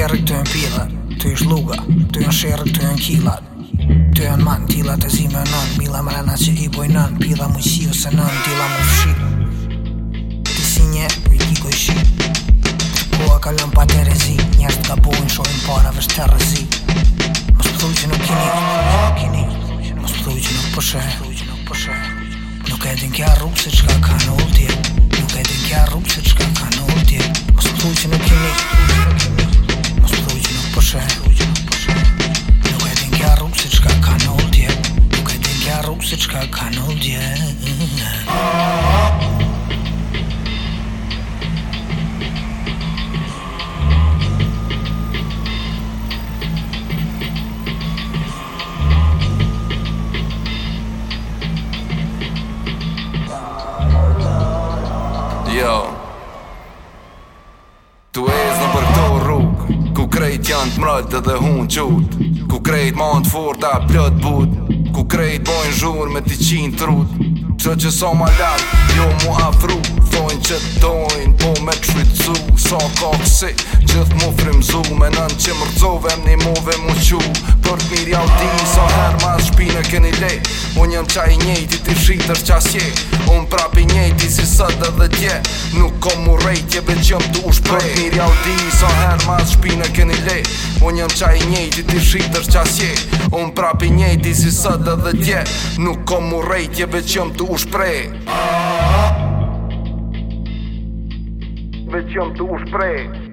shërë këtë e në pilën Të ish luga, të janë shërë këtë e në kilat Të janë manë tila të zime nën, nënë Mila më rëna që i boj nën, Pila më si ose nën, Tila më fshi Këti si nje, për i kiko i shi Kërkoa po ka lëmë pa të rezi Njerës të ka bojnë, shojnë para vështë të rezi Mos pëthu që nuk kini Mos pëthu që nuk pëshe po Nuk e din kja rrubë se që ka në ulti, Nuk e din kja rrubë se q world, yeah Yo jo. Tu ez në për këto rrugë Ku krejt janë të mrallë dhe dhe hunë qutë Ku krejt ma në të forta plët krejt Bojnë zhur me ti qinë trut Qo që so ma lak, jo mu afru Thojnë që dojnë, po me kshvitsu So ka kësi, gjithë mu frimzu Me nën që mërzovem, një move mu qu Për të mirja u di, so shpina keni lej Unë jam qaj njejti ti shqitër qasje Unë prapi njejti si sëtë dhe dje Nuk kom mu rejtje be të ushprej shprej Për njëri audi i so herë ma shpina keni lej Unë jam qaj njejti ti shqitër qasje Unë prapi njejti si sëtë dhe dje Nuk kom mu rejtje be të ushprej shprej të ushprej